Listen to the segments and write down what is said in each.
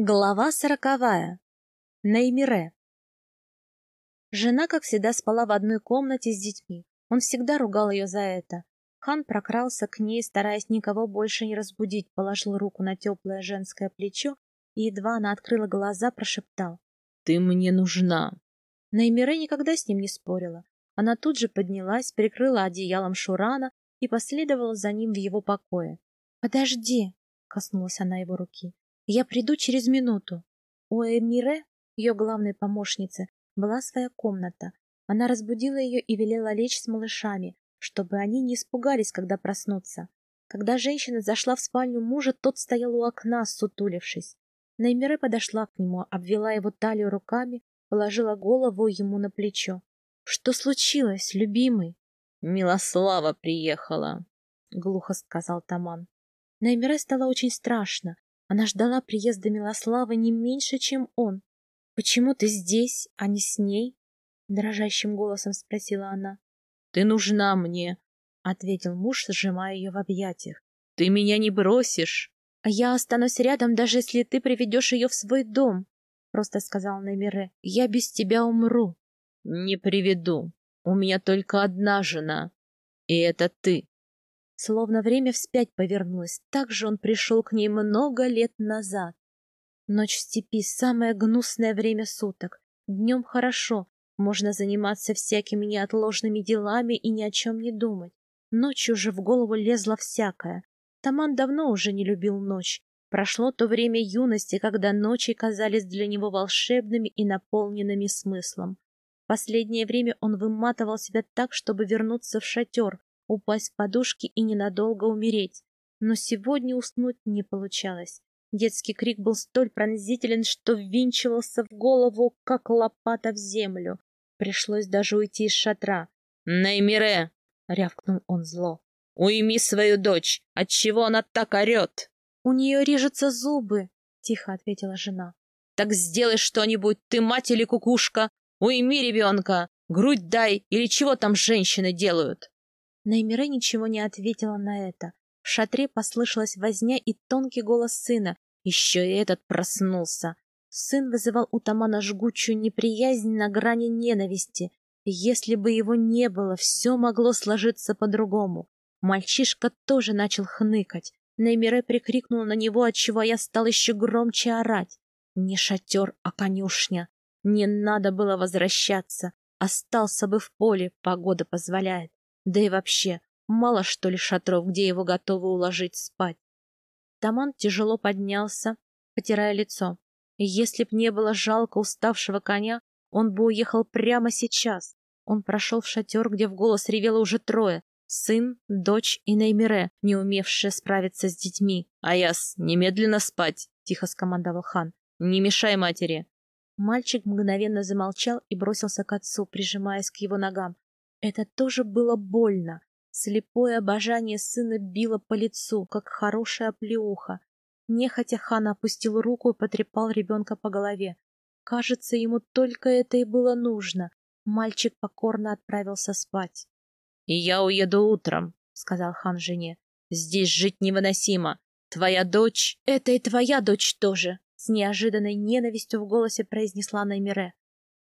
Глава сороковая. Неймире. Жена, как всегда, спала в одной комнате с детьми. Он всегда ругал ее за это. Хан прокрался к ней, стараясь никого больше не разбудить, положил руку на теплое женское плечо и, едва она открыла глаза, прошептал. — Ты мне нужна. Неймире никогда с ним не спорила. Она тут же поднялась, прикрыла одеялом Шурана и последовала за ним в его покое. — Подожди, — коснулась она его руки. Я приду через минуту. У Эмире, ее главной помощницы, была своя комната. Она разбудила ее и велела лечь с малышами, чтобы они не испугались, когда проснутся. Когда женщина зашла в спальню мужа, тот стоял у окна, сутулившись. Неймире подошла к нему, обвела его талию руками, положила голову ему на плечо. — Что случилось, любимый? — Милослава приехала, — глухо сказал Таман. Неймире стало очень страшно. Она ждала приезда Милославы не меньше, чем он. «Почему ты здесь, а не с ней?» — дрожащим голосом спросила она. «Ты нужна мне», — ответил муж, сжимая ее в объятиях. «Ты меня не бросишь». «А я останусь рядом, даже если ты приведешь ее в свой дом», — просто сказал Намире. «Я без тебя умру». «Не приведу. У меня только одна жена, и это ты». Словно время вспять повернулось, так же он пришел к ней много лет назад. Ночь в степи — самое гнусное время суток. Днем хорошо, можно заниматься всякими неотложными делами и ни о чем не думать. Ночью же в голову лезло всякое. Таман давно уже не любил ночь. Прошло то время юности, когда ночи казались для него волшебными и наполненными смыслом. Последнее время он выматывал себя так, чтобы вернуться в шатер, упасть в подушки и ненадолго умереть. Но сегодня уснуть не получалось. Детский крик был столь пронзителен, что ввинчивался в голову, как лопата в землю. Пришлось даже уйти из шатра. «Неймире!» — рявкнул он зло. «Уйми свою дочь! Отчего она так орет?» «У нее режутся зубы!» — тихо ответила жена. «Так сделай что-нибудь, ты мать или кукушка! Уйми ребенка! Грудь дай, или чего там женщины делают!» Неймире ничего не ответила на это. В шатре послышалась возня и тонкий голос сына. Еще и этот проснулся. Сын вызывал у Тамана жгучую неприязнь на грани ненависти. Если бы его не было, все могло сложиться по-другому. Мальчишка тоже начал хныкать. Неймире прикрикнул на него, отчего я стал еще громче орать. Не шатер, а конюшня. Не надо было возвращаться. Остался бы в поле, погода позволяет. Да и вообще, мало что ли шатров, где его готовы уложить спать. Таман тяжело поднялся, потирая лицо. Если б не было жалко уставшего коня, он бы уехал прямо сейчас. Он прошел в шатер, где в голос ревело уже трое. Сын, дочь и Неймире, не умевшие справиться с детьми. «Аяс, немедленно спать!» — тихо скомандовал хан. «Не мешай матери!» Мальчик мгновенно замолчал и бросился к отцу, прижимаясь к его ногам. Это тоже было больно. Слепое обожание сына било по лицу, как хорошая плеуха. Нехотя хан опустил руку и потрепал ребенка по голове. Кажется, ему только это и было нужно. Мальчик покорно отправился спать. — И я уеду утром, — сказал хан жене. — Здесь жить невыносимо. Твоя дочь... — Это и твоя дочь тоже, — с неожиданной ненавистью в голосе произнесла Наймире.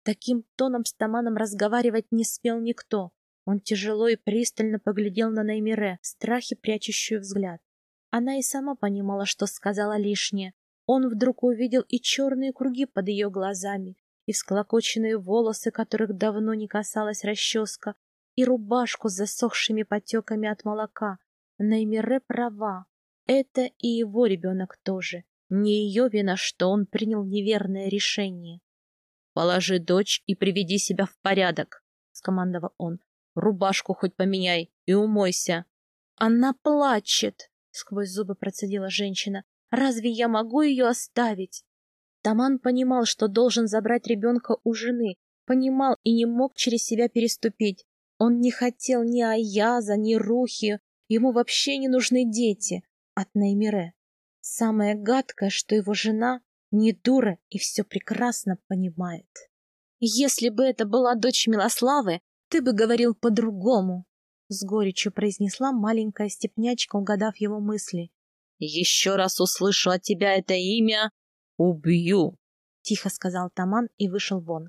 Таким тоном с Таманом разговаривать не спел никто. Он тяжело и пристально поглядел на Неймире, в страхе прячущую взгляд. Она и сама понимала, что сказала лишнее. Он вдруг увидел и черные круги под ее глазами, и всклокоченные волосы, которых давно не касалась расческа, и рубашку с засохшими потеками от молока. Неймире права. Это и его ребенок тоже. Не ее вина, что он принял неверное решение. «Положи дочь и приведи себя в порядок», — скомандовал он. «Рубашку хоть поменяй и умойся». «Она плачет», — сквозь зубы процедила женщина. «Разве я могу ее оставить?» Таман понимал, что должен забрать ребенка у жены, понимал и не мог через себя переступить. Он не хотел ни Аяза, ни Рухи, ему вообще не нужны дети от Неймире. Самое гадкое, что его жена не дура и все прекрасно понимает. Если бы это была дочь Милославы, ты бы говорил по-другому, — с горечью произнесла маленькая степнячка, угадав его мысли. — Еще раз услышу от тебя это имя. Убью! Тихо сказал Таман и вышел вон.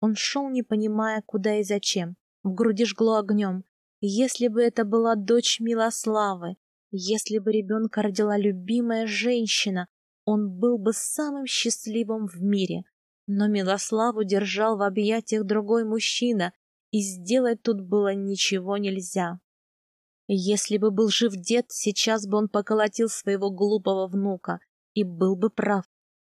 Он шел, не понимая, куда и зачем. В груди жгло огнем. Если бы это была дочь Милославы, если бы ребенка родила любимая женщина, он был бы самым счастливым в мире. Но Милославу держал в объятиях другой мужчина, и сделать тут было ничего нельзя. Если бы был жив дед, сейчас бы он поколотил своего глупого внука и был бы прав.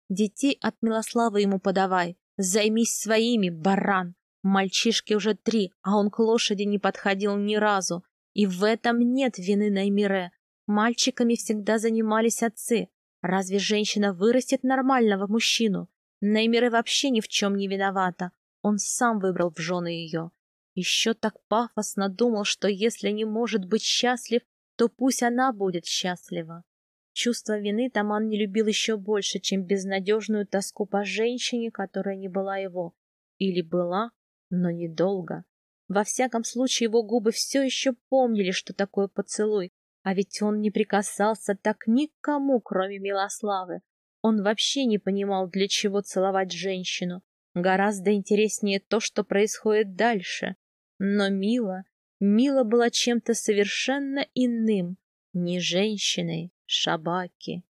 Детей от Милославы ему подавай, займись своими, баран. Мальчишке уже три, а он к лошади не подходил ни разу. И в этом нет вины Наймире. Мальчиками всегда занимались отцы. Разве женщина вырастет нормального мужчину? Неймире вообще ни в чем не виновата. Он сам выбрал в жены ее. Еще так пафосно думал, что если не может быть счастлив, то пусть она будет счастлива. Чувство вины Таман не любил еще больше, чем безнадежную тоску по женщине, которая не была его. Или была, но недолго. Во всяком случае, его губы все еще помнили, что такое поцелуй, а ведь он не прикасался так никому, кроме Милославы. Он вообще не понимал, для чего целовать женщину. Гораздо интереснее то, что происходит дальше. Но Мила, Мила была чем-то совершенно иным, не женщиной, шабаки.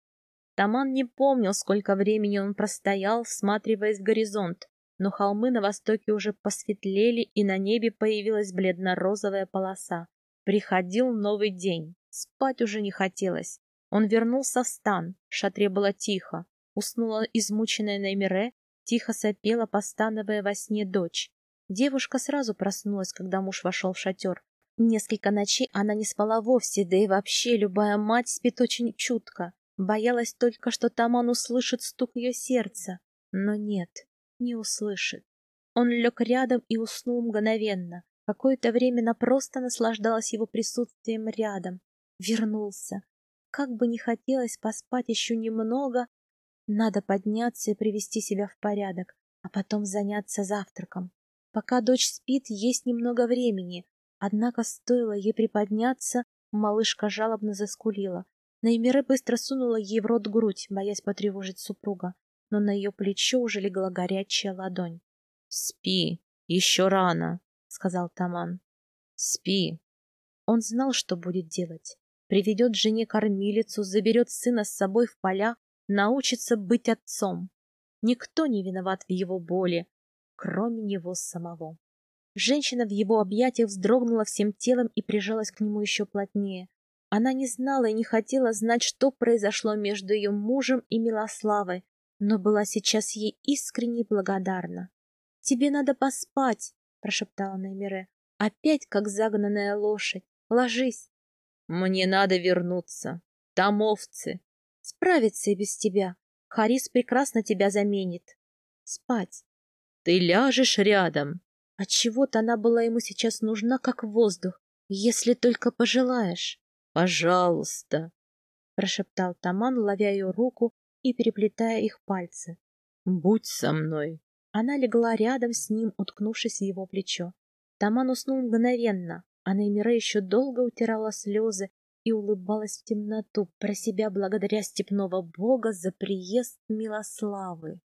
Таман не помнил, сколько времени он простоял, всматриваясь в горизонт, но холмы на востоке уже посветлели, и на небе появилась бледно-розовая полоса. Приходил новый день. Спать уже не хотелось. Он вернулся в стан. В шатре было тихо. Уснула измученная Неймире, тихо сопела, постановая во сне дочь. Девушка сразу проснулась, когда муж вошел в шатер. Несколько ночей она не спала вовсе, да и вообще любая мать спит очень чутко. Боялась только, что Таман услышит стук ее сердца. Но нет, не услышит. Он лег рядом и уснул мгновенно. Какое-то время она просто наслаждалась его присутствием рядом. Вернулся. Как бы не хотелось поспать еще немного, надо подняться и привести себя в порядок, а потом заняться завтраком. Пока дочь спит, есть немного времени, однако стоило ей приподняться, малышка жалобно заскулила. Наймире быстро сунула ей в рот грудь, боясь потревожить супруга, но на ее плечо уже легла горячая ладонь. — Спи, еще рано, — сказал Таман. — Спи. Он знал, что будет делать. Приведет жене кормилицу, заберет сына с собой в поля, научится быть отцом. Никто не виноват в его боли, кроме него самого. Женщина в его объятиях вздрогнула всем телом и прижалась к нему еще плотнее. Она не знала и не хотела знать, что произошло между ее мужем и Милославой, но была сейчас ей искренне благодарна. — Тебе надо поспать, — прошептала Наймире. — Опять как загнанная лошадь. Ложись. — Мне надо вернуться. Там овцы. Справится и без тебя. Харис прекрасно тебя заменит. Спать. Ты ляжешь рядом. Отчего-то она была ему сейчас нужна, как воздух, если только пожелаешь. Пожалуйста, прошептал Таман, ловя ее руку и переплетая их пальцы. Будь со мной. Она легла рядом с ним, уткнувшись в его плечо. Таман уснул мгновенно, а Неймира еще долго утирала слезы и улыбалась в темноту, про себя благодаря степного бога за приезд Милославы.